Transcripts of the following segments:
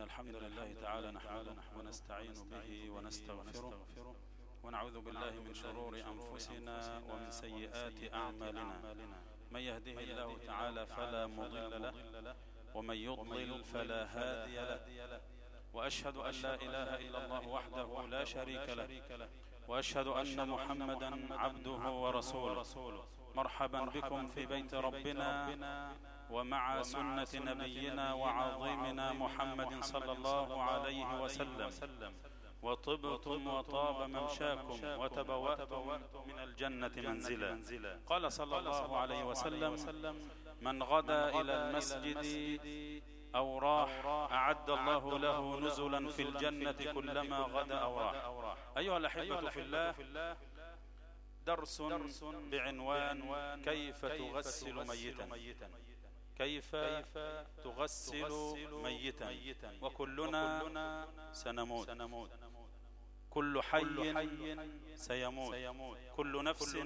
إن الحمد لله تعالى نحمده ونستعين به ونستغفره. ونعوذ بالله من شرور أنفسنا ومن سيئات أعمالنا. من يهده الله تعالى فلا مضل له ومن يضلل فلا هادي له. وأشهد أن لا إله إلا الله وحده لا شريك له. وأشهد أن محمدا عبده ورسوله. مرحبا بكم في بيت ربنا. ومع سنة نبينا وعظيمنا محمد صلى الله عليه وسلم. وطبتم وطاب ممشاكم وتبوأتم من الجنة منزلا. قال صلى الله عليه وسلم من غدا إلى المسجد أو راح أعد الله له نزلا في الجنة كلما غدا أو راح. أيها الأحبة في الله درس بعنوان كيف تغسل ميتا. كيف تغسل ميتا؟ وكلنا سنموت. كل حي سيموت. كل نفس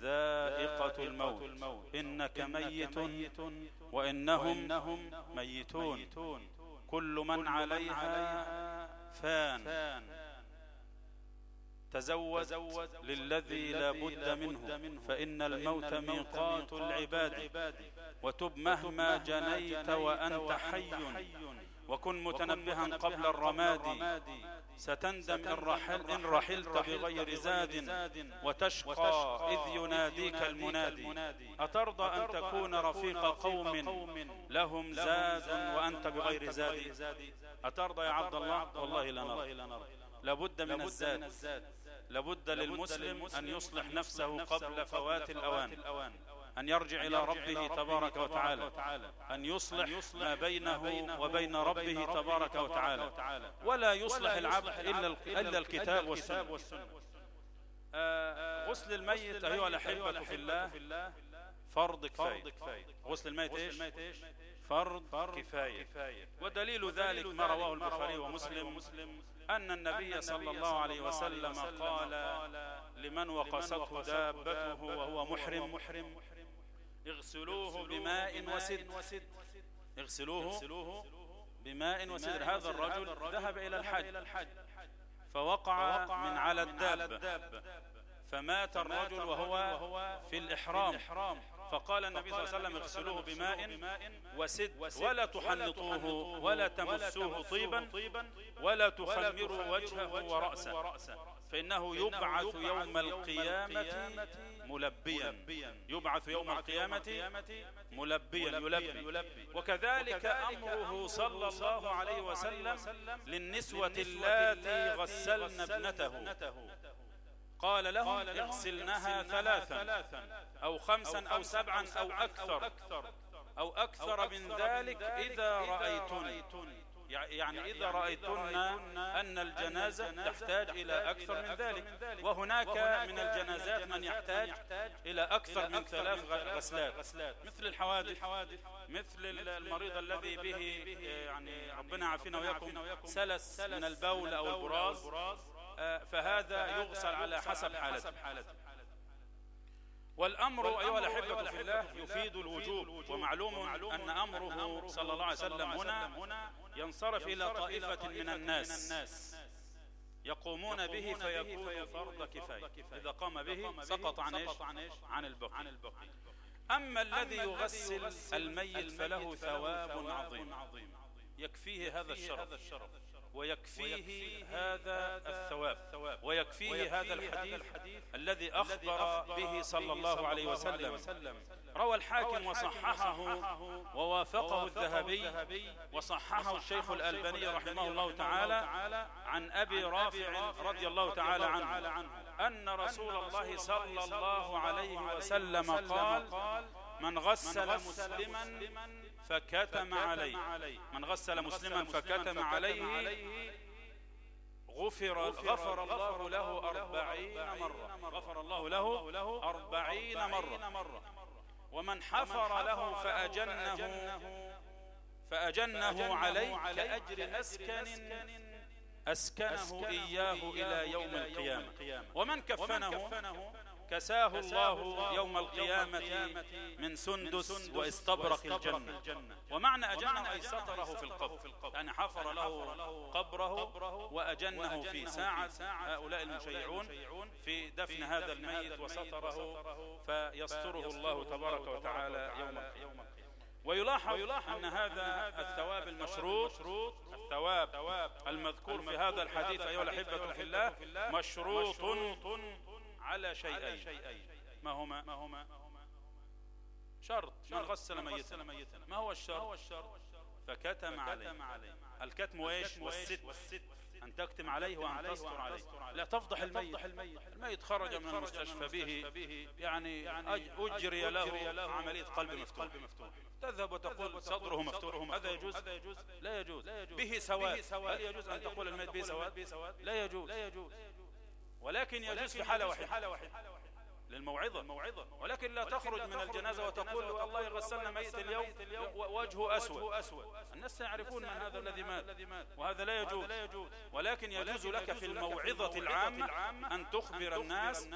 ذائقة الموت. إنك ميت وإنهم ميتون. كل من عليها فان. تزود للذي لا بد منه. فإن الموت ميقات العباد وتب مهما جنيت وأنت حي. وكن متنبها قبل الرماد ستندم إن, رحل إن رحلت بغير زاد. وتشقى إذ يناديك المنادي. أترضى أن تكون رفيق قوم لهم زاد وأنت بغير زاد. أترضى يا عبد الله؟ والله لا نرى. لابد من الزاد. لابد للمسلم أن يصلح نفسه قبل فوات الأوان. أن يرجع إلى ربه تبارك وتعالى. أن يصلح ما بينه وبين ربه تبارك وتعالى. ولا يصلح العبد إلا الكتاب والسنة. غسل الميت أيها الأحبة في الله. فرض كفاية. غسل الميت إيش؟ فرض كفاية. ودليل ذلك ما رواه البخاري ومسلم أن النبي صلى الله عليه وسلم قال لمن وقصته دابته وهو محرم. اغسلوه بماء وسد. اغسلوه بماء وسدر هذا الرجل ذهب إلى الحج فوقع من على الدابة فمات الرجل وهو في الإحرام. فقال النبي صلى الله عليه وسلم اغسلوه بماء وسد. ولا تحنطوه. ولا تمسوه طيبا. ولا تخمروا وجهه ورأسه. فإنه يبعث يوم القيامة ملبيا. يبعث يوم القيامة ملبيا يلبي. وكذلك أمره صلى الله عليه وسلم للنسوة اللاتي غسلن ابنته. قال لهم اغسلنها ثلاثا أو خمسا أو سبعا أو أكثر. أو أكثر من ذلك إذا رأيتن يعني إذا رأيتن أن الجنازة تحتاج إلى أكثر من ذلك. وهناك من الجنازات من يحتاج إلى أكثر من ثلاث غسلات. مثل الحوادث. مثل المريض الذي به يعني ربنا عافينا وياكم. سلس من البول أو البراز. فهذا يغسل على حسب حالته. والأمر أيها الأحبة في الله يفيد الوجوب ومعلوم أن أمره صلى الله عليه وسلم هنا ينصرف إلى طائفة من الناس. يقومون به فيكون فرض كفاية. إذا قام به سقط عن إيش؟ عن البقي. أما الذي يغسل الميت فله ثواب عظيم. يكفيه هذا الشرف. ويكفيه هذا الثواب. ويكفيه هذا الحديث الذي أخبر به صلى الله عليه وسلم. روى الحاكم وصححه ووافقه الذهبي وصححه الشيخ الألباني رحمه الله تعالى عن أبي رافع رضي الله تعالى عنه. أن رسول الله صلى الله عليه وسلم قال من غسل مسلما فكتم عليه. من غسل مسلما فكتم عليه. غفر, غفر الله له أربعين مرة. غفر الله له أربعين مرة. ومن حفر له فأجنه. فأجنه. عليه كأجر أسكن أسكنه إياه إلى يوم القيامة. ومن كفنه كساه الله يوم القيامة من سندس واستبرق الجنة. ومعنى أجنه أي ستره في القبر. يعني حفر له قبره وأجنه في ساعة. هؤلاء المشيعون في دفن هذا الميت وستره فيستره الله تبارك وتعالى يوم القيامة. ويلاحظ أن هذا الثواب المشروط الثواب المذكور في هذا الحديث أيها الأحبة في الله مشروط على شيئين. ما هما؟ شرط. من غسل ميتا ما هو الشرط؟ فكتم عليه. الكتم وإيش؟ والست. أن تكتم عليه وأن تستر عليه لا تفضح الميت. الميت. خرج من المستشفى به. يعني, يعني أجري له عملية قلب مفتوح. تذهب وتقول صدره مفتوح. هذا يجوز؟ لا يجوز. به سواد. هل يجوز أن تقول الميت به سواد؟ لا يجوز. ولكن يجوز في حالة واحدة. للموعظة. ولكن لا تخرج من الجنازة وتقول والله غسلنا ميت اليوم وجهه أسود. الناس يعرفون من هذا الذي مات. وهذا لا يجوز. ولكن يجوز لك في الموعظة العامة أن تخبر الناس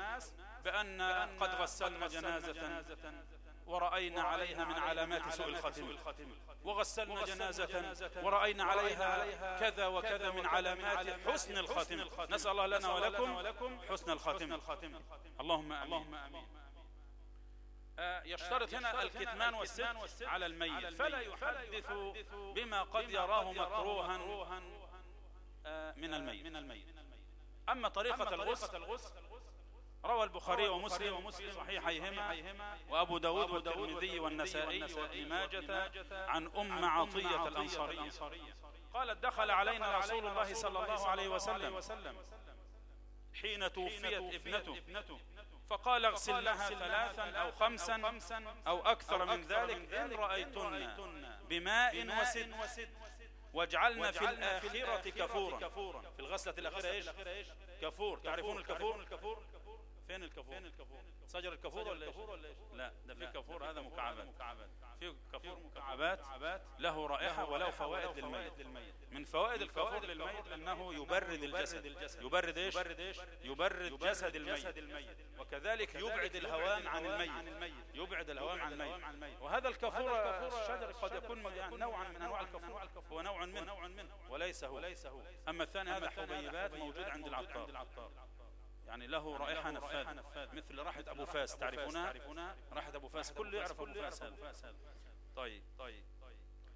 بأن قد غسلنا جنازة. ورأينا عليها من علامات سوء الخاتمة وغسلنا جنازة ورأينا عليها كذا وكذا من علامات حسن الخاتمة نسأل الله لنا ولكم حسن الخاتمة اللهم آمين. آه، يشترط هنا الكتمان والسن على الميت. فلا يحدث بما قد يراه مكروها آه، من الميت. أما طريقة الغسل روى البخاري ومسلم في صحيحيهما وأبو داود والترمذي والنسائي وابن ماجة عن أم عطية الأنصارية. قالت دخل علينا رسول الله صلى الله عليه وسلم حين توفيت ابنته. فقال اغسل لها ثلاثا أو خمسا أو أكثر من ذلك إن رأيتن بماء وسد. واجعلنا في الآخرة كفورا في الغسلة الأخيرة إيش؟ كفور تعرفون الكفور فين الكفور فين الكفور شجر الكفور ولا إيش؟ لا ده في كفور هذا مكعبات. في كفور مكعبات. له رائحة وله فوائد للميت. من فوائد الكفور للميت أنه يبرد الجسد. يبرد إيش؟ يبرد جسد الميت. وكذلك يبعد الهوام عن الميت. يبعد الهوام عن الميت. وهذا الكفور الشجر قد يكون نوعا من أنواع الكفور هو نوع منه وليس هو. أما الثاني هذا حبيبات موجود عند العطار. يعني له رائحة نفاذة. مثل راحة أبو فاس تعرفونها؟ راحة أبو فاس كل يعرف أبو فاس. هذا طيب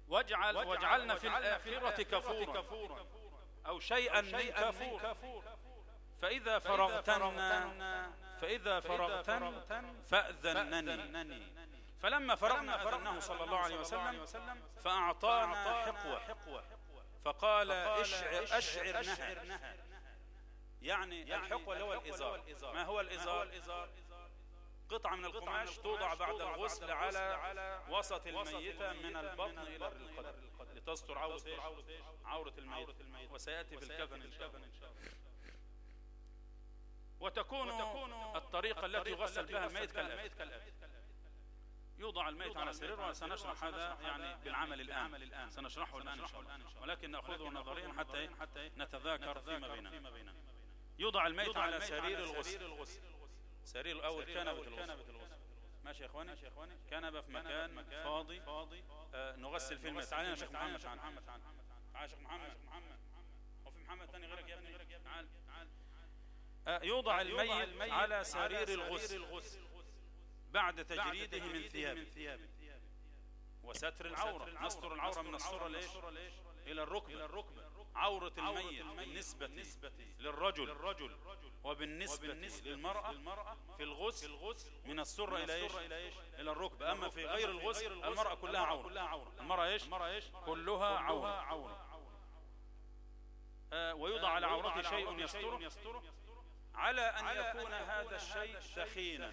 واجعل واجعلنا في الآخرة كفورا. أو شيئا من كفور. فإذا فرغتن فإذا فرغتن فأذنني. فلما فرغنا فرغناه صلى الله عليه وسلم فأعطانا حقوة. فقال اشعر, أشعر نهر. يعني, يعني الحقوة اللي هو الإزار ما هو الإزار قطعة من القماش توضع بعد الغسل على وسط الميتة من البطن إلى القدر. لتستر عورة عورة الميت وسيأتي في الكفن إن شاء الله. وتكون الطريقة التي يغسل بها الميت كالآتي. يوضع الميت على سرير وسنشرح هذا يعني بالعمل الآن. سنشرحه الآن إن شاء الله ولكن نأخذه نظريا حتى نتذاكر فيما بيننا. يوضع الميت على سرير الغسل. سرير أو كنبة الغسل. ماشي يا إخواني؟ كنبة في مكان فاضي. آه نغسل فيه الميت. تعال يا شيخ محمد. تعال تعال شيخ محمد. وفي محمد. ثاني غيرك يا ابني؟ تعال آه يوضع الميت على سرير الغسل. بعد تجريده من ثيابه. وستر العورة. نستر العورة من الصورة ليش؟ إلى الركبة. عورة الميت بالنسبة للرجل وبالنسبة للمرأة في الغسل من السرة إلى إيش؟ إلى الركبة أما في غير الغسل المرأة كلها عورة. المرأة إيش؟ كلها عورة. آه، ويوضع على عورته شيء يستره على أن يكون هذا الشيء ثخينا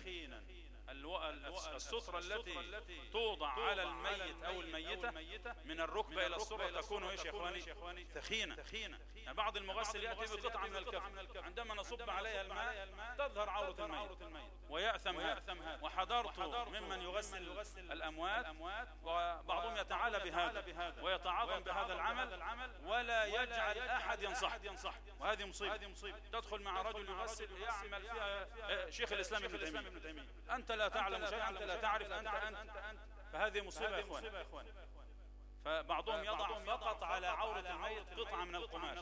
السترة التي توضع على الميت أو الميتة من الركبة إلى السرة تكون إيش يا إخواني ثخينة يعني بعض المغسل يأتي بقطعة من الكفن عندما نصب عليها الماء تظهر عورة الميت. ويأثم هذا. وحضرت ممن يغسل الأموات وبعضهم يتعالى بهذا ويتعاظم بهذا العمل ولا يجعل أحد ينصح. وهذه مصيبة. تدخل مع رجل يغسل يعمل فيها شيخ الإسلام ابن تيمية. أنت لا تعلم شيئا أنت لا تعرف أنت أنت فهذه مصيبة يا إخوان. فبعضهم يضع فقط على عورة الميت قطعة من القماش.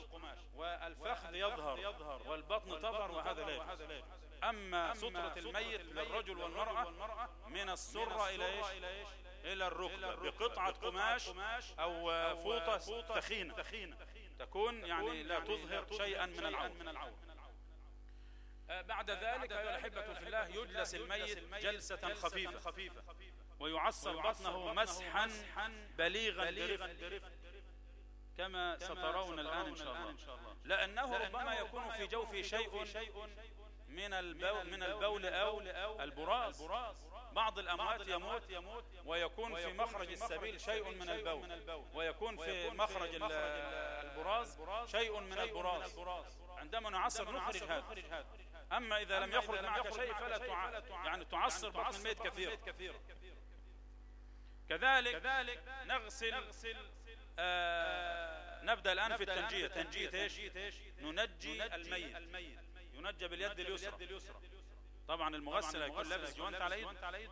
والفخذ يظهر والبطن تظهر وهذا لا أما سترة الميت للرجل والمرأة من السرة إلى إيش؟ إلى الركبة. بقطعة قماش أو فوطة ثخينة. تكون يعني لا تظهر شيئا من العور بعد ذلك أيها الأحبة في الله يجلس الميت جلسة خفيفة. ويعصر بطنه مسحا بليغا برفق. كما سترون الآن إن شاء الله. لأنه ربما يكون في جوفه شيء من البول, من البول أو البراز بعض الأموات يموت ويكون في مخرج السبيل شيء من البول. ويكون في مخرج البراز شيء من البراز عندما نعصر نخرج هذا. أما إذا لم يخرج معك شيء فلا. يعني تعصر بطن الميت كثيرا كذلك نغسل آه نبدأ الآن في التنجية. تنجية إيش؟ ننجي الميت. ينجى باليد اليسرى. طبعا المغسل يكون لابس جوانت على إيد.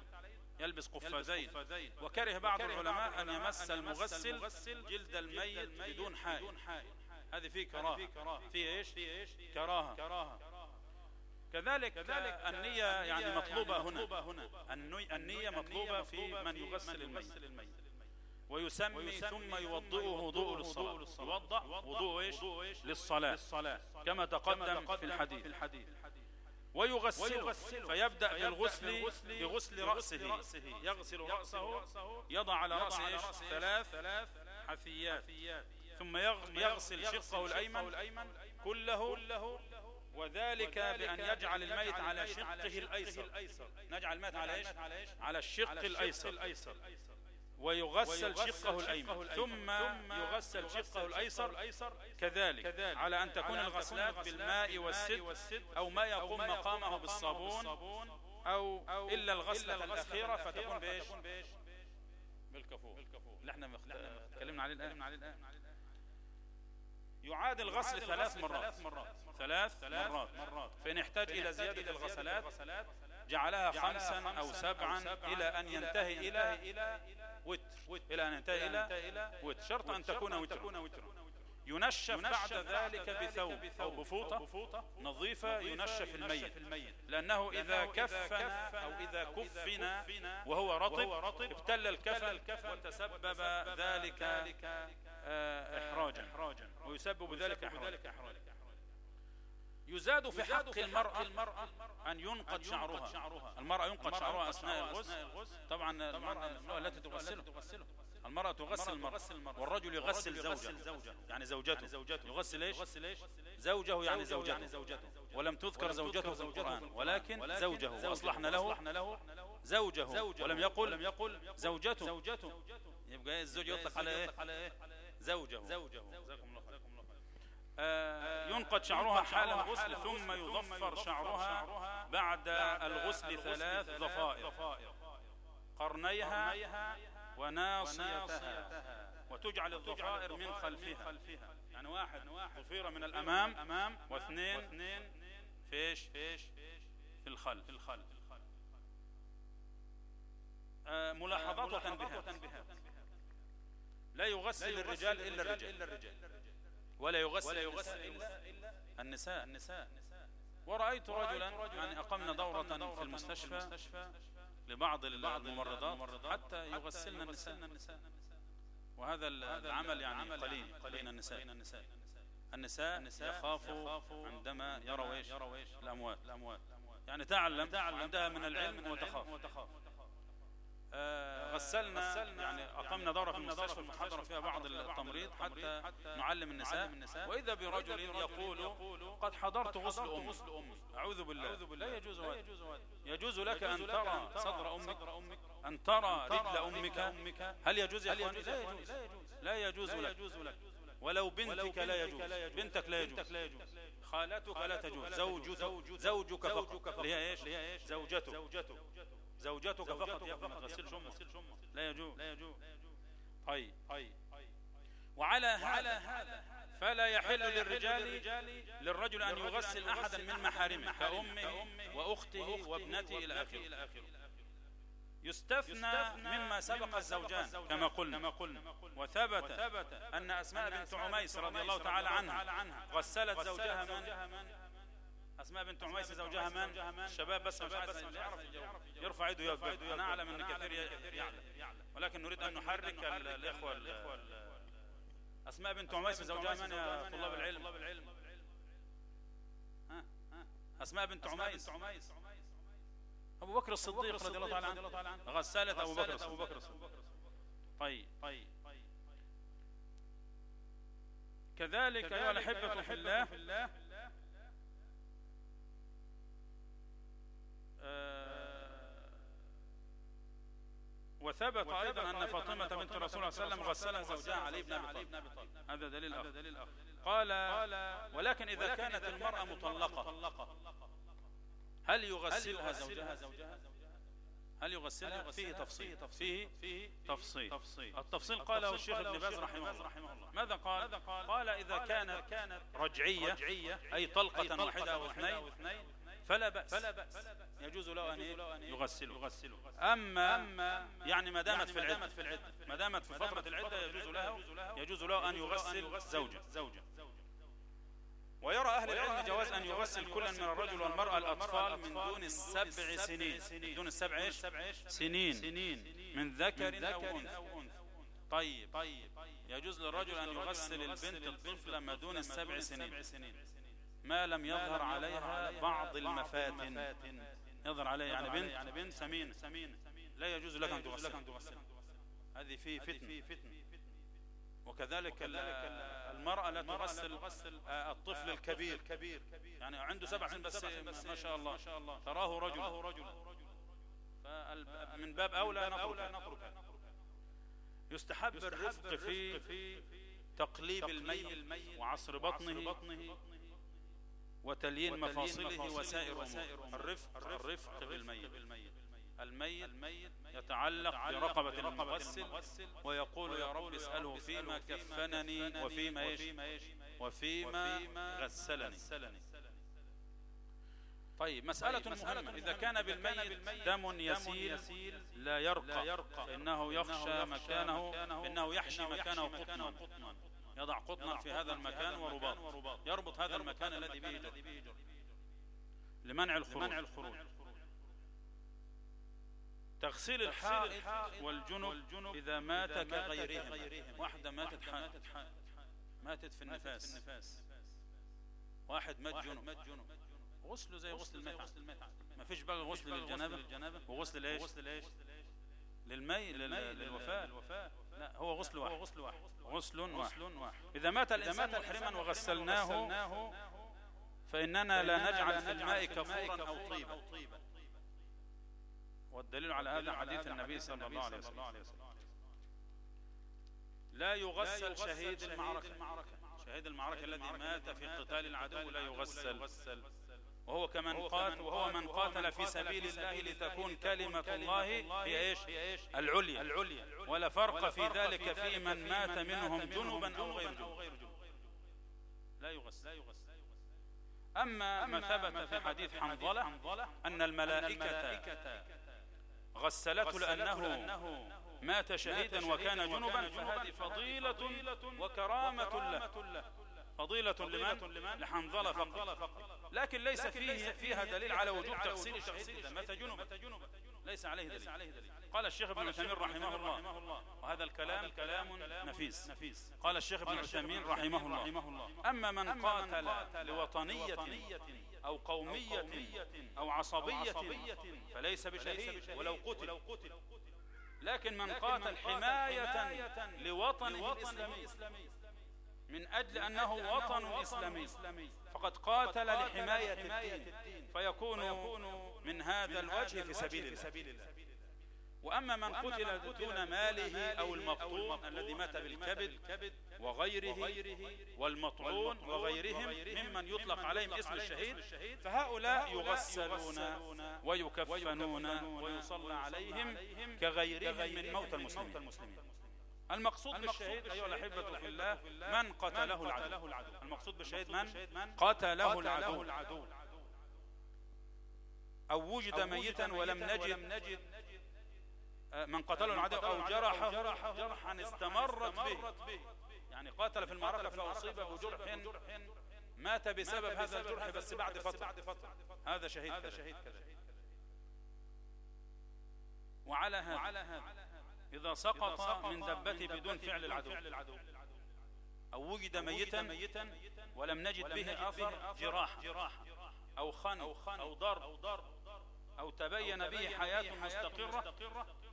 يلبس قفازين وكره بعض العلماء أن يمس المغسل جلد الميت بدون حائل هذه فيه كراهة. فيه إيش؟ كراهة. كذلك النية يعني مطلوبة هنا. النية مطلوبة في من يغسل الميت. ويسمي ثم يوضئه وضوء للصلاة. يوضع وضوء إيش؟ للصلاة. كما تقدم في الحديث. ويغسل فيبدأ بالغسل بغسل رأسه. يغسل رأسه. يضع على رأسه إيش؟ ثلاث حثيات. ثم يغسل شقه الأيمن كله وذلك بأن يجعل الميت على شقه الأيسر. نجعل الميت على إيش؟ على الشق الأيسر. ويغسل شقه الأيمن. ثم يغسل شقه الأيسر كذلك. على أن تكون الغسلات بالماء والسد أو ما يقوم مقامه بالصابون أو إلا الغسلة الأخيرة فتكون بإيش؟ بالكفور اللي إحنا تكلمنا عليه الآن. يعاد الغسل ثلاث مرات. ثلاث مرات. فإن احتاج إلى زيادة الغسلات جعلها خمسا أو سبعا إلى أن ينتهي إلى وتر. إلى أن ينتهي إلى وتر. شرط أن تكون وتر ينشف بعد ذلك بثوب أو بفوطة. نظيفة ينشف الميت. لأنه إذا كفن أو إذا كفن وهو رطب ابتل الكفن وتسبب ذلك إحراجا. ويسبب ذلك إحراجا. يزاد في حق المرأة أن ينقض شعرها. المرأة ينقض شعرها أثناء الغسل. طبعا المرأة التي تغسله. المرأة تغسل المرأة والرجل يغسل زوجه يعني زوجته. يغسل إيش؟ زوجه يعني زوجته. ولم تذكر زوجته في القرآن. ولكن زوجه. وأصلحنا له؟ زوجه. ولم يقل؟ زوجته. يبقى الزوج يطلق على إيه؟ زوجه جزاكم الله خير ينقض شعرها حال الغسل ثم يضفر شعرها بعد الغسل ثلاث ضفائر قرنيها وناصيتها. وتجعل الضفائر من خلفها. يعني واحد. ضفيرة من الأمام واثنين فيش في الخلف. آه، ملاحظات وتنبيهات لا يغسل الرجال إلا الرجال ولا يغسل, ولا يغسل إلا, إلا النساء. النساء. ورأيت رجلا يعني أقمنا دورة في المستشفى لبعض الممرضات حتى يغسلن النساء. وهذا العمل يعني قليل بين النساء. النساء. يخافوا عندما يروا إيش الأموات. يعني تعلم عندها من العلم وتخاف. آه، غسلنا يعني أقمنا دورة في المستشفى فحضر فيها بعض التمريض حتى نعلم النساء. وإذا برجل يقول قد حضرت غسل أمي. أعوذ بالله. لا يجوز هذا يجوز لك أن ترى صدر أمك. أن ترى رجل أمك. هل يجوز يا أخواني؟ لا يجوز. لا يجوز. لك. ولو بنتك لا يجوز. بنتك لا يجوز. خالتك لا تجوز. زوجك زوجك فقط. اللي هي إيش؟ زوجته زوجتك فقط يا ابن غسل شمه لا يجوز. لا يجوز. طيب. وعلى هذا فلا يحل للرجال للرجل أن يغسل أحدا من محارمه كأمه وأخته وابنته إلى آخره. يستثنى مما سبق الزوجان كما قلنا. وثبت أن أسماء بنت عميس رضي الله تعالى عنها غسلت زوجها من أسماء بنت عميس زوجها من الشباب بس مش عايز يعرف يرفع يده يقبل أنا أعلم أن كثير يعلم. ولكن نريد أن نحرك الإخوة أسماء بنت عميس زوجها من يا طلاب العلم. أسماء بنت عميس. أبو بكر الصديق رضي الله تعالى عنه. غسالة أبو بكر الصديق. طيب. طيب. كذلك أيها الأحبة في الله. وثبت أيضا أن فاطمة بنت رسول الله صلى الله عليه وسلم غسلها زوجها علي بن أبي طالب. هذا دليل آخر. قال ولكن إذا كانت المرأة مطلقة هل يغسلها زوجها؟ هل يغسلها؟ فيه تفصيل. فيه فيه تفصيل. التفصيل قاله الشيخ ابن باز رحمه الله. ماذا قال؟ قال؟ إذا كانت رجعية أي طلقة واحدة أو اثنين فلا بأس. يجوز له أن يغسله. أما يعني ما دامت في العدة. ما دامت في فترة العدة يجوز له يجوز له أن يغسل زوجة. ويرى أهل العلم جواز أن يغسل كلا من الرجل والمرأة الأطفال من دون السبع سنين. دون السبع إيش؟ سنين. من ذكر أو أنثى. طيب. يجوز للرجل أن يغسل البنت الطفلة ما دون السبع سنين. ما لم يظهر عليها بعض المفاتن. يظهر عليها يعني بنت يعني بنت سمين. لا يجوز لك أن تغسل. هذه فيه فتن. وكذلك المرأة لا تغسل الطفل الكبير. يعني عنده سبع سنين بس ما شاء الله. تراه رجل من باب أولى نترك يستحب الرفق في تقليب الميت وعصر بطنه. وتليين مفاصله وسائر الرفق الرفق بالميت. الميت. يتعلق برقبة المغسل ويقول يا رب اسأله فيما كفنني وفيما إيش وفيما غسلني. طيب مسألة مهمة. إذا كان بالميت دم يسيل لا يرقى. فإنه يخشى مكانه. إنه يحشي مكانه قطنا. يضع قطنا في هذا المكان ورباط. يربط هذا المكان الذي به جر لمنع الخروج. تغسيل الحائط والجنب إذا مات كغيرهم واحدة ماتت ماتت في النفاس. واحد مات جنب. غسله زي غسل الميت ما فيش بقى غسل للجنابة. وغسل ليش للمي للوفاة. لا هو غسل واحد. غسل واحد. غسل واحد. إذا مات الإنسان محرما وغسلناه فإننا لا نجعل في الماء كفورا أو طيبا. والدليل على هذا حديث النبي صلى الله عليه وسلم. لا يغسل شهيد المعركة. شهيد المعركة الذي مات في قتال العدو لا يغسل. وهو كمن قاتل وهو من قاتل في سبيل الله لتكون كلمة الله هي إيش؟ العليا. ولا فرق في ذلك في من مات منهم جنبا أو غير جنوب لا يغسل. أما ما ثبت في حديث حنظلة أن الملائكة غسلته لأنه مات شهيدا وكان جنبا فهذه فضيلة وكرامة له. فضيلة لمن؟ لحنظلة فقط. لكن ليس فيه فيها دليل على وجوب تغسيل الشهيد إذا مات جنبا ليس عليه دليل. قال الشيخ ابن عثيمين رحمه الله. وهذا الكلام كلام نفيس. قال الشيخ ابن عثيمين رحمه الله. أما من قاتل لوطنية أو قومية أو عصبية فليس بشهيد ولو قتل. لكن من قاتل حماية لوطنه الإسلامي من أجل أنه وطن إسلامي. فقد قاتل لحماية الدين. فيكون من هذا الوجه في سبيل الله. وأما من قتل دون ماله أو المقطون الذي مات بالكبد وغيره والمطعون وغيرهم ممن يطلق عليهم اسم الشهيد. فهؤلاء يغسلون ويكفنون ويصلى عليهم كغيرهم من موت المسلمين. المقصود بالشهيد أيها الأحبة في الله. من قتله العدو؟ المقصود بالشهيد من؟ قتله العدو. أو وجد ميتا ولم نجد؟ من قتله العدو أو جرحه جرحا استمرت به. يعني قاتل في المعركة فأصيب بجرح. مات بسبب هذا الجرح بس بعد فترة. هذا شهيد كذا. وعلى هذا. إذا سقط من دبته بدون فعل العدو. أو وجد ميتا ولم نجد به أثر جراح أو خن أو ضرب. أو تبين به حياة مستقرة.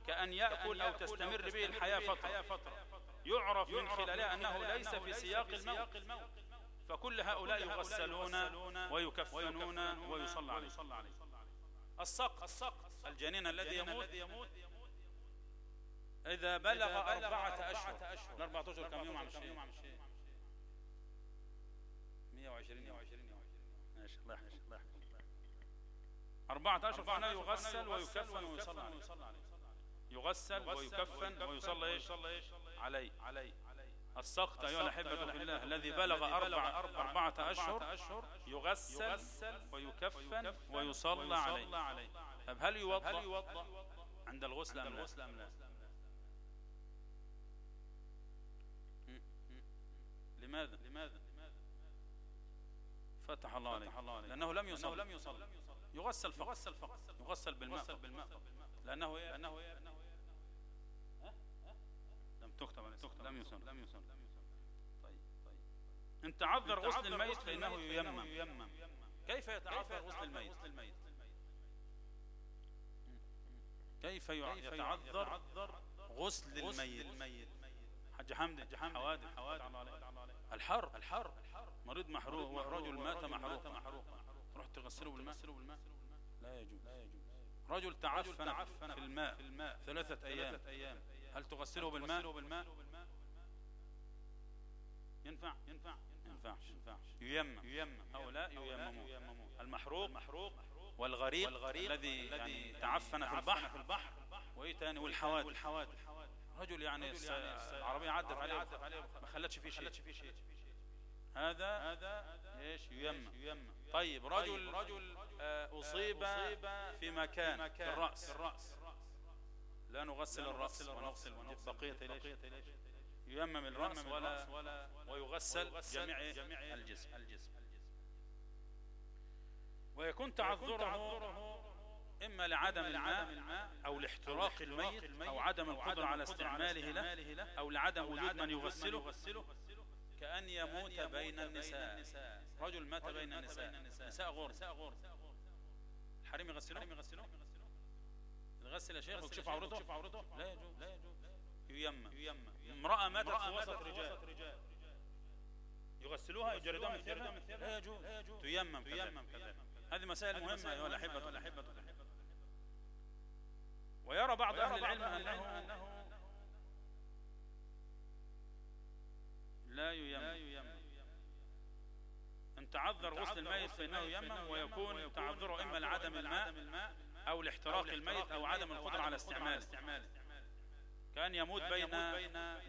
كأن يأكل أو تستمر به الحياة فترة يعرف من خلالها أنه ليس في سياق الموت. فكل هؤلاء يغسلون ويكفنون ويصلى عليه. السقط. الجنين الذي يموت. إذا بلغ أربعة أشهر. الأربعة أشهر كم؟ يوم عم الشيء 120 يوم ماشي الله يحفظك الله يحفظك. أربعة أشهر فأنا يغسل ويكفن ويصلى عليه. يغسل ويكفن ويصلى إيش؟ عليه عليه السقط أيها الأحبة في الله الذي بلغ أربع أربعة أشهر يغسل ويكفن ويصلى عليه. طب هل يوضأ؟ عند الغسل أم لا؟ لماذا؟ لماذا؟ فتح الله عليك. لأنه لم يصل لم يصل يغسل فقط. يغسل فقط. يغسل بالماء بالماء لأنه لأنه لم تكتب تكتب لم يصل لم يصل طيب طيب. إن تعذر غسل الميت فإنه ييمم كيف يتعذر غسل الميت؟ كيف يتعذر غسل الميت؟ حج حمد حوادث. الحر. الحر. مريض محروق. ورجل مات محروق. تروح تغسله بالماء؟ لا يجوز. رجل تعفن في الماء. ثلاثة أيام. هل تغسله بالماء؟ ينفع؟ ينفع. ينفع. ييمم. هؤلاء ييممون. المحروق والغريق الذي يعني تعفن في البحر. وإيه تاني؟ والحوادث. رجل يعني العربية عدت عليه. ما خلتش فيه شيء. هذا هذا إيش؟ ييمم طيب رجل رجل آه، أصيب في مكان في الرأس. لا نغسل الرأس ونغسل بقية ييمم الرأس ولا ويغسل جميع الجسم. ويكون تعذره إما لعدم الماء أو لاحتراق الميت أو عدم القدرة على استعماله له أو لعدم وجود من يغسله. كأن يموت بين النساء. رجل مات بين النساء. نساء غور. الحريم يغسلوه يغسل يا شيخ ويكشف عورته لا يجوز. ييمم. امرأة ماتت في وسط رجال. يغسلوها يجردوها من ثيابها؟ لا يجوز. تيمم تيمم هذه مسائل مهمة أيها الأحبة ويرى بعض أهل العلم أنه لا ييمم إن تعذر غسل الميت فإنه ييمم ويكون تعذره إما لعدم الماء أو لاحتراق الميت أو عدم القدرة على استعماله كان يموت بين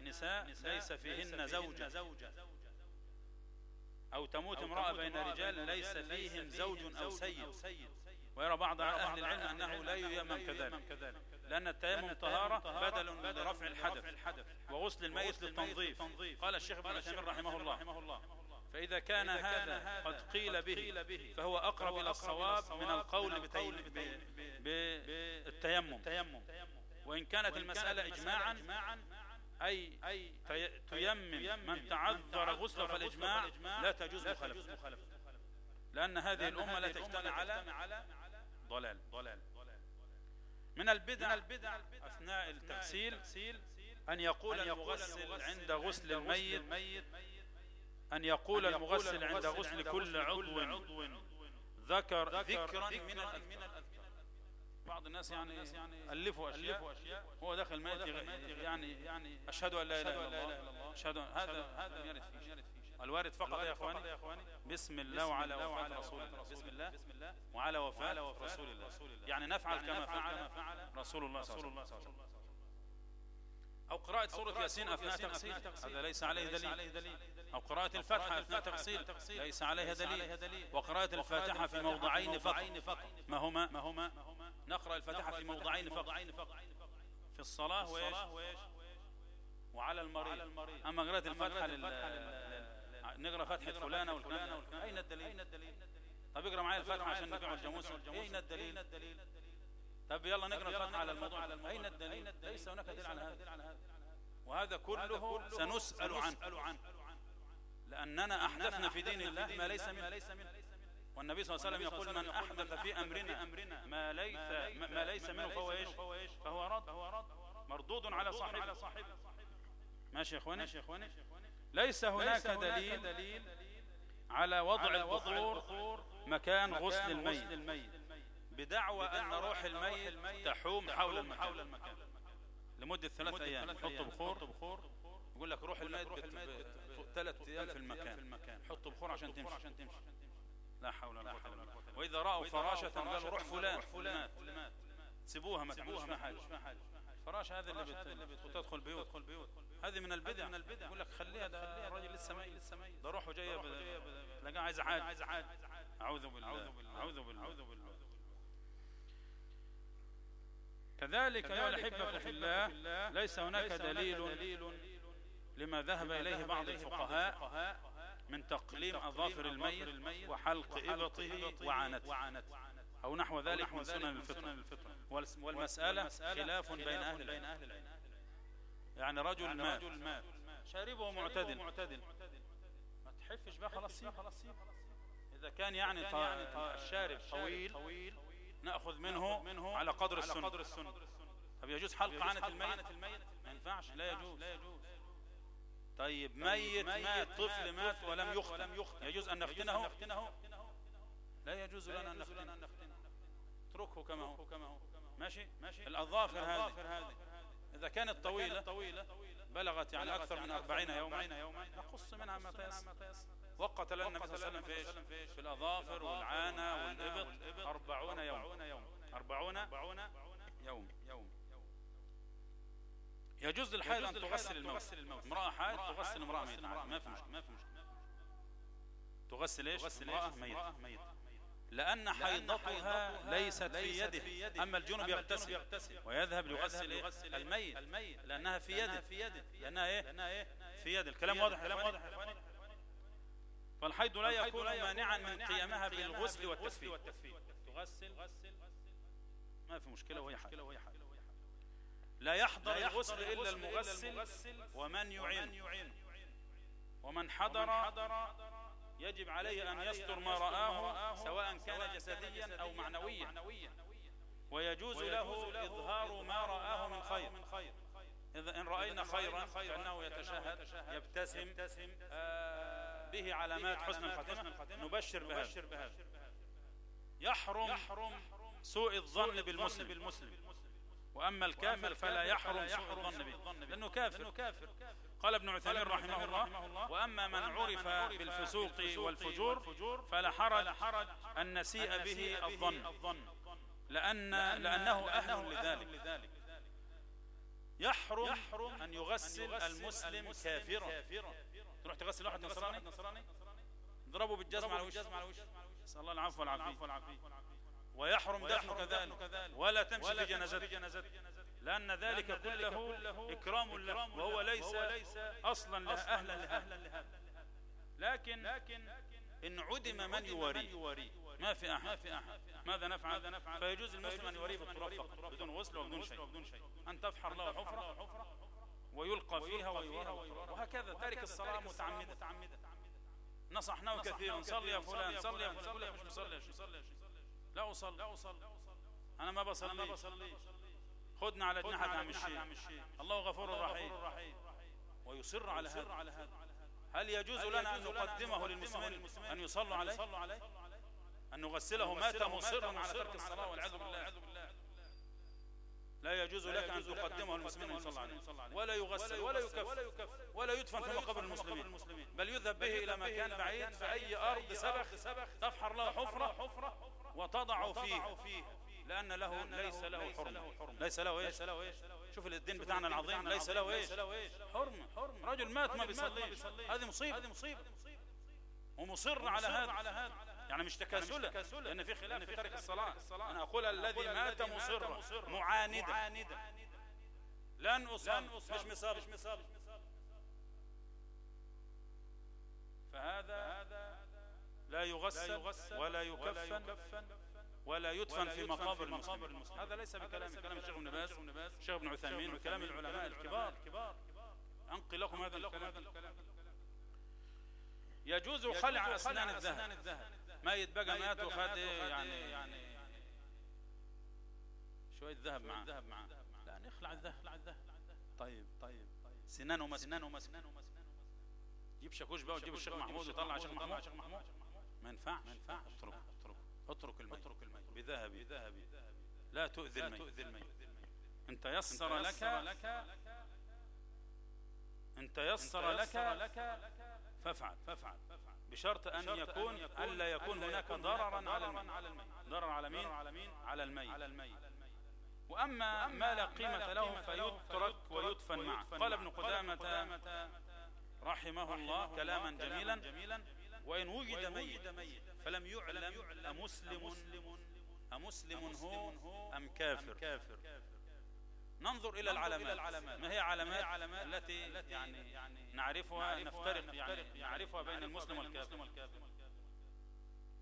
نساء ليس فيهن زوجة. أو تموت امرأة بين رجال ليس فيهم زوج أو سيد. ويرى بعض أهل العلم أنه لا ييمم كذلك. لأن التيمم طهارة بدل لرفع الحدث. وغسل الميت للتنظيف. قال الشيخ ابن عثيمين رحمه الله. فإذا كان هذا قد قيل به فهو أقرب إلى الصواب من القول بالتيمم وإن كانت المسألة إجماعا أي تيمم. من تعذر غسله فالإجماع لا تجوز مخالفة. لأن هذه الأمة لا تجتمع على ضلال من البدع أثناء التغسيل أن يقول المغسل عند غسل الميت أن يقول المغسل عند غسل كل عضو. ذكر ذكرا من الأذكار. بعض الناس يعني ألفوا أشياء. هو داخل ميت يعني يعني أشهد أن لا إله إلا الله. أشهد هذا هذا يرد فيه. الوارد فقط يا إخواني. بسم الله وعلى وفاة رسول الله. بسم الله وعلى وفاة رسول الله. يعني نفعل كما فعل رسول الله صلى الله عليه وسلم. أو قراءة سورة ياسين أثناء تغسيل هذا ليس عليه دليل. أو قراءة الفاتحة أثناء تغسيل ليس عليها دليل. وقراءة الفاتحة في موضعين فقط. ما هما ما هما نقرأ الفاتحة في موضعين فقط. في الصلاة وإيش؟ وعلى المريض. أما قراءة الفاتحة نقرأ فاتحة فلانة والفلانة أين الدليل؟ طب اقرأ معي الفاتحة عشان نقرأ الجاموس أين الدليل؟ طب يلا نقرأ الفاتحة على الموضوع أين الدليل؟ ليس هناك دليل على هذا. وهذا كله سنسأل عنه. لأننا أحدثنا في دين الله ما ليس منه. والنبي صلى الله عليه وسلم يقول من أحدث في أمرنا ما ليس ما ليس منه فهو إيش؟ فهو رد. مردود على صاحبه. ماشي يا إخواني؟ ليس هناك دليل على وضع البخور مكان غسل الميت. بدعوى أن روح الميت تحوم حول المكان. لمدة ثلاث أيام. حط بخور. يقول لك روح الميت ثلاث أيام في المكان. حط بخور عشان تمشي. لا حول ولا قوة إلا بالله. وإذا رأوا فراشة قالوا روح فلان. فلان. سيبوها ما تعملوش ما حاجة. الفراشة هذه اللي بتدخل بيوت. هذه من البدع. يقول لك خليها ده الراجل لسه ميت ده روحه جاية تلاقيه عايز عاد. أعوذ بالله. أعوذ بالله. أعوذ بالله. كذلك يا الاحبه في الله ليس هناك دليل لما ذهب إليه بعض الفقهاء من تقليم أظافر الميت وحلق إبطه وعنته أو نحو ذلك من سنن الفطره والمسألة خلاف بين أهل العلم. يعني رجل يعني مات, مات. شاربه معتدل. ما تحفش بقى خلاص. سيب إذا كان يعني, يعني الشارب طويل نأخذ منه على قدر السنة. طب يجوز حلق عنة الميت؟ ما ينفعش لا يجوز. طيب ميت مات طفل مات ولم يختن يجوز أن نختنه؟ لا يجوز لنا أن نختنه. اتركه كما هو. ماشي؟ الأظافر هذه. إذا كانت طويلة بلغت يعني أكثر من أربعين يوما. نقص منها ما تيسر. وقت لنا النبي صلى الله عليه وسلم في, في الأظافر والعانة والإبط. أربعون يوم. أربعون يوم. يجوز للحائض أن تغسل الموت امرأة حائض تغسل امرأة ميتة. ما في مشكلة. تغسل إيش؟ امرأة ميتة. لأن حيضتها ليست في يده. أما الجنوب يغتسل ويذهب ليغسل الميت. لأنها في يده. لأنها إيه؟ في يده. الكلام واضح الكلام واضح فالحيض لا يكون مانعا من قيامها بالغسل والتكفير تغسل. ما في مشكلة وهي حال. لا يحضر الغسل إلا المغسل ومن يعين. ومن حضر يجب عليه أن يستر ما رآه سواء كان جسديا أو معنويا. ويجوز له إظهار ما رآه من خير. إذا إن رأينا خيرا فإنه يتشهد يبتسم آه، به علامات حسن الخاتمة. نبشر بهذا. يحرم سوء الظن بالمسلم. وأما الكافر فلا يحرم سوء الظن به لأنه كافر. قال ابن عثيمين رحمه الله وأما من عرف بالفسوق والفجور فلا حرج أن نسيء به الظن. لأن لأنه أهل لذلك. يحرم أن يغسل المسلم كافرا. تروح تغسل واحد نصراني؟ ضربه بالجزم على وش نسأل الله العفو والعافية. ويحرم دفنه كذلك. ولا تمشي في جنازته لأن ذلك كله إكرام له وهو ليس أصلا لها أهلا لهذا لكن إن عدم من يواري ما في أحد؟ ماذا نفعل؟ فيجوز المسلم أن يوريه بالتراب فقط بدون غسل وبدون شيء. أن تفحر له حفرة ويلقى فيها ويورى وهكذا تارك الصلاة متعمدة. نصحناه كثيرا. صلي يا فلان صلي يا فلان. مش مصلي لا أصلي. أنا ما بصلي. خدنا على جناحك عم الشيخ. الله غفور رحيم. ويصر على هذا. هل يجوز لنا أن نقدمه للمسلمين؟ أن يصلوا عليه؟ أن نغسله مات مصرا على ترك الصلاة والعياذ بالله. لا يجوز لك أن تقدمه للمسلمين أن يصلى عليه. ولا يغسل ولا يكف ولا يدفن في مقابر المسلمين. بل يذهب به إلى مكان بعيد في أي أرض سبخ تفحر له حفرة وتضع فيه. لأن له ليس له حرمة. ليس له إيش؟ شوف الدين بتاعنا العظيم. ليس له إيش؟ حرمة. رجل مات ما بيصليش. هذه مصيبة. ومصر على هذا. يعني مش تكاسلا. لأن في خلاف في ترك الصلاة. أنا أقول الذي مات مصرا معاندا. لن أصل مش مصاب. فهذا لا يغسل ولا يكفن. ولا يدفن في مقابر المسلمين. هذا ليس بكلام كلام الشيخ ابن باز الشيخ ابن عثيمين وكلام العلماء الكبار. أنقل لكم هذا الكلام. يجوز خلع أسنان الذهب. ما يتبقى مات وخد يعني يعني شوية ذهب معاه لا نخلع الذهب. طيب طيب. سنانه ما سنانه ما سنانه جيب شاكوش بقى وجيب الشيخ محمود وطلع الشيخ محمود. ما ينفعش. ما ينفعش. اترك اترك الميت. اترك الميت. بذهبي لا تؤذي الميت. ان تيسر لك. ان تيسر لك. فافعل. فافعل. بشرط أن يكون ألا يكون هناك ضررا على الميت. ضرر على مين؟ على الميت. وأما ما لا قيمة له فيترك ويدفن معه. قال ابن قدامة رحمه الله كلاما جميلا. وإن وجد ميت فلم يعلم أمسلم أمسلم هو أم كافر. ننظر إلى العلامات. ما هي علامات التي يعني نعرفها نفترق يعني نعرفها بين المسلم والكافر.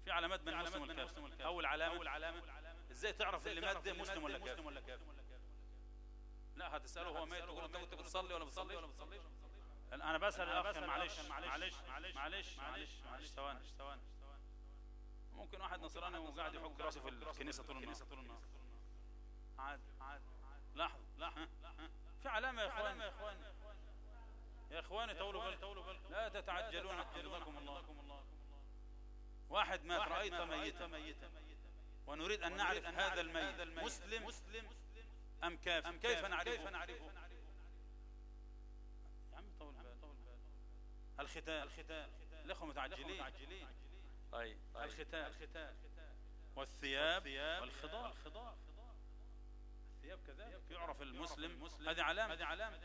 في علامات بين المسلم والكافر. أول علامة إزاي تعرف اللي مات ده مسلم ولا كافر؟ لا هتسأله هو ميت تقول أنت كنت بتصلي ولا بتصلي أنا بسأل الأخ معلش معلش معلش معلش معلش ثواني ثواني. ممكن واحد نصراني وقاعد يحك راسه في الكنيسة طول النهار. عاد عاد لحظة لحظة في علامة يا اخوان يا اخوان يا إخواني طولوا بالكم لا تتعجلون حفظكم الله. واحد مات رأيت ميتا. ونريد أن نعرف هذا الميت. مسلم أم كافر كيف نعرفه؟ الختان الختان الأخوة متعجلين. طيب الختان والثياب والخضار. الثياب كذلك. يعرف المسلم هذه علامة. هذه علامة.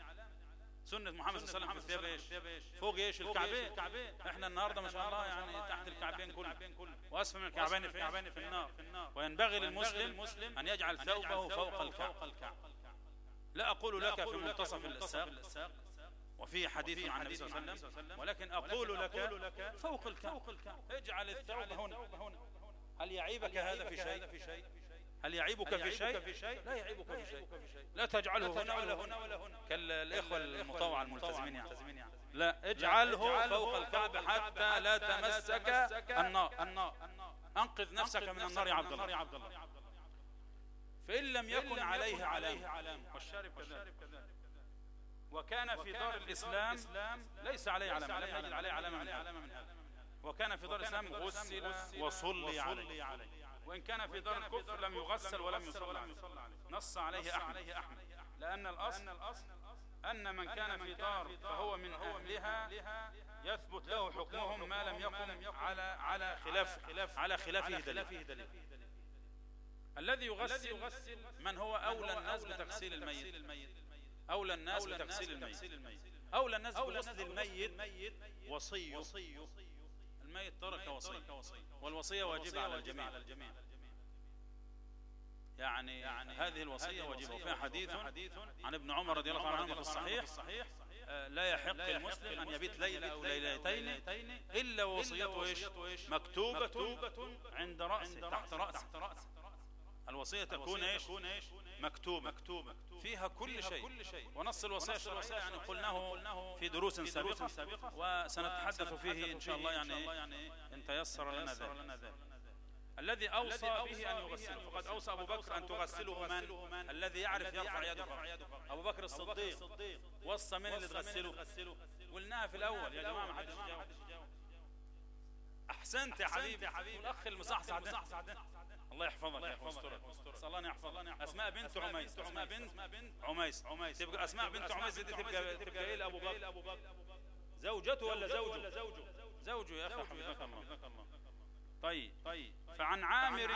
سنة محمد صلى الله عليه وسلم. في الثياب إيش؟ فوق إيش؟ الكعبين. إحنا النهاردة ما شاء الله يعني تحت الكعبين كله. واسفل من الكعبين في في النار. وينبغي للمسلم أن يجعل ثوبه فوق الكعب لا أقول لك في منتصف الساق وفي حديث عن النبي صلى الله عليه وسلم ولكن أقول لك فوق الكعب. اجعل الثوب هنا. هل يعيبك هذا في شيء؟ هل يعيبك في شيء؟ لا يعيبك في شيء. لا تجعله هنا ولا هنا ولا هنا. كالإخوة المطوع الملتزمين يعني. لا اجعله فوق الكعب حتى لا تمسك النار. أنقذ نفسك من النار يا عبد الله. فإن لم يكن عليه علامة والشارب كذلك. وكان في دار الإسلام ليس عليه علامة لم يجد عليه علامة من هذا. وكان في دار الإسلام غسل وصلي عليه. وإن كان في دار الكفر لم يغسل ولم يصلى عليه. نص عليه أحمد. لأن الأصل أن من كان في دار فهو من أهلها يثبت له حكمهم ما لم يقم على على خلاف على خلافه دليل. الذي يغسل من هو أولى الناس بتغسيل الميت. أولى الناس بتغسيل الميت. أولى الناس بغسل الميت وصي الميت ترك وصية. والوصية واجبة على الجميع. يعني, يعني هذه الوصية واجبة. وفيها حديث عن ابن عمر رضي الله عنه في الصحيح. آه، لا يحق المسلم أن يبيت ليلة أو ليلتين إلا وصيته مكتوبة عند رأسه. تحت رأسه. الوصية تكون إيش؟ مكتوبة. فيها كل شيء. ونص الوصية الشرعية يعني قلناه في دروس سابقة. وسنتحدث فيه إن شاء الله يعني إن تيسر لنا ذلك. الذي أوصى به أن يغسله. فقد أوصى أبو بكر أن تغسله من؟ الذي يعرف يرفع يده أبو بكر الصديق. وصى من اللي تغسله قلناها في الأول. يا جماعة ما حدش يجاوب أحسنت يا حبيبي. والأخ المصحصح ده. الله يحفظك يا يحفظك صلى الله يحفظك. أسماء بنت عميس. أسماء بنت عميس. عميس. تبقى أسماء بنت عميس دي تبقى تبقى إيه؟ لأبو بكر. زوجته ولا زوجة زوجة؟ يا أخي حفظك الله طيب. طيب. فعن عامر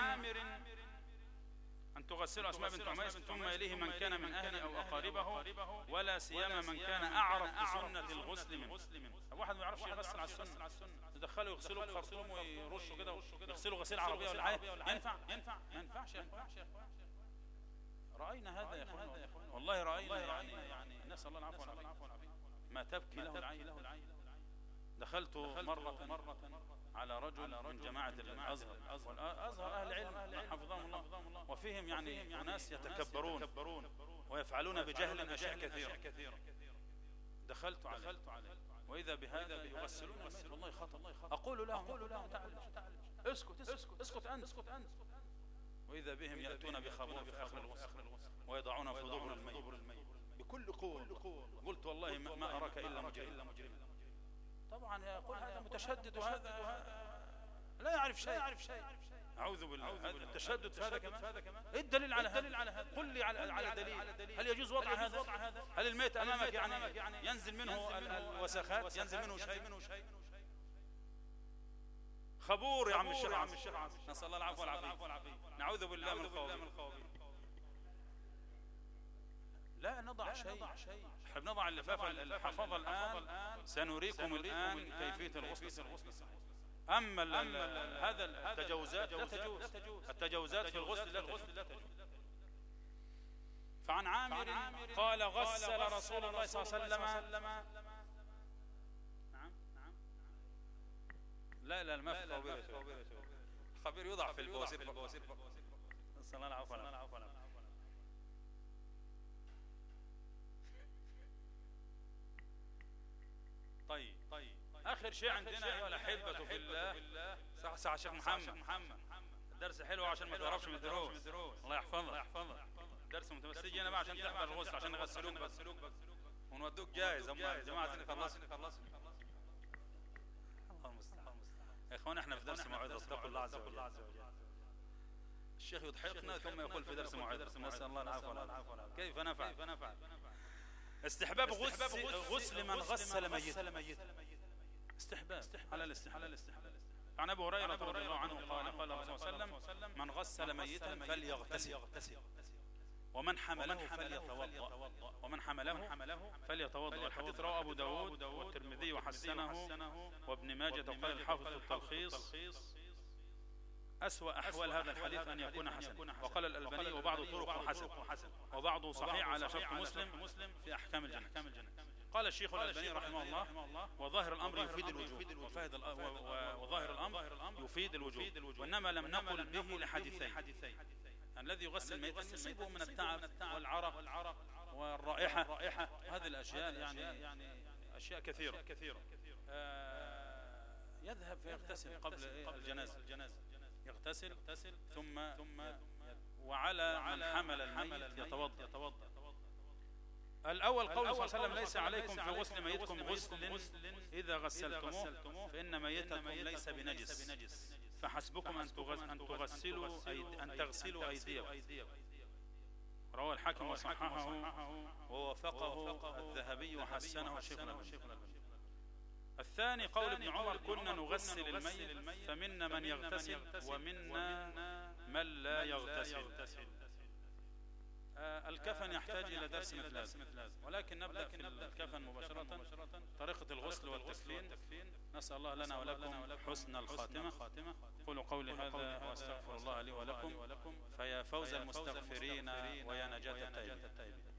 أن تغسلوا أسماء بنت عميس ثم إليه من كان من أهله أو أقاربه ولا سيما من كان أعرف بسنة الغسل منه. واحد ما يعرفش يغسل على السنة. تدخلوا يغسلوا بخرطوم ويرشوا كده يغسلوا غسيل عربية ولا حاجة. ينفع؟ ينفع؟ ما ينفعش يا رأينا هذا يا إخوان. والله رأينا يعني. نسأل الله العفو والعافية. ما تبكي له العين. دخلت مرة مرة على رجل من جماعة الأزهر. أزهر أهل علم حفظهم الله. وفيهم يعني أناس يتكبرون. ويفعلون بجهل أشياء كثيرة. دخلت عليه. وإذا بهذا يغسلون الميت. والله خطأ أقول لهم أقول لهم اسكت. اسكت. اسكت. أنت. اسكت أنت. وإذا بهم يأتون بخبور في آخر الغسل ويضعون في ظهر الميت. بكل قوة. قلت والله ما أراك إلا مجرم طبعا يقول هذا متشدد وهذا لا يعرف شيء. يعرف شيء. أعوذ بالله. التشدد في هذا كمان. إيه الدليل على هذا؟ قل لي على على دليل. هل يجوز وضع هذا؟ هل الميت أمامك يعني ينزل منه الوسخات ينزل منه شيء؟ خبور يا عم الشيخ نسأل الله العفو والعافية. نعوذ بالله من الخوف لا نضع شيء. إحنا بنضع اللفافة الحفاظة الآن. سنريكم الآن كيفية الغسل أما هذا التجاوزات لا تجوز التجاوزات في الغسل لا تجوز فعن عامر قال غسل رسول الله صلى الله عليه وسلم. نعم لا لا ما في خبير خبير يوضع في البواسير نسأل الله العفو طيب آخر شيء عندنا ايها الاحبه في الله. صح صح شيخ محمد. الدرس حلو عشان ما تهربش من الدروس. الله يحفظك. درس متمسك. أنا بقى عشان تحضر الغسل عشان يغسلوك بس. ونودوك جاهز هم الجماعه عايزين يخلصوا؟ الله المستعان يا إخوان إحنا في درس موعظه اتقوا الله عز وجل. الشيخ يضحكنا ثم يقول في درس موعظه نسأل الله العفو كيف نفعل؟ استحباب غسل, غسل من غسل ميتا استحباب. على الاستحباب. عن ابو هريرة رضي الله عنه قال قال الرسول صلى الله عليه وسلم من غسل ميتا فليغتسل. ومن حمله فليتوضأ. ومن حمله فليتوضأ. الحديث رواه أبو داود والترمذي وحسنه وابن ماجه وقال الحافظ في التلخيص. أسوأ أحوال هذا الحديث أن يكون حسن. وقال الألباني وبعض طرق حسن. وبعضه صحيح على شرط مسلم في أحكام الجنة. قال الشيخ الألباني رحمه الله وظاهر الأمر يفيد الوجوب وظاهر الأمر يفيد الوجوب وإنما لم نقل به لحديثين. الذي يغسل الميت يصيبه من التعب والعرق والرائحة. هذه الأشياء يعني أشياء كثيرة. يذهب فيغتسل قبل الجنازة. يغتسل ثم وعلى من حمل الميت يتوضأ. الأول قول صلى الله عليه وسلم ليس عليكم في غسل ميتكم غسل إذا غسلتموه فإن ميتكم ليس بنجس. فحسبكم أن تغسلوا أن تغسلوا أيديكم. روى الحاكم وصححه. ووافقه الذهبي وحسنه الألباني الثاني قول ابن عمر كنا نغسل الميت فمنا من يغتسل ومنا من لا يغتسل. الكفن يحتاج إلى درس مثل هذا. ولكن نبدأ في الكفن مباشرة. طريقة الغسل والتكفين. نسأل الله لنا ولكم حسن الخاتمة. قولوا قولي هذا واستغفر الله لي ولكم. فيا فوز المستغفرين ويا نجاة التائبين.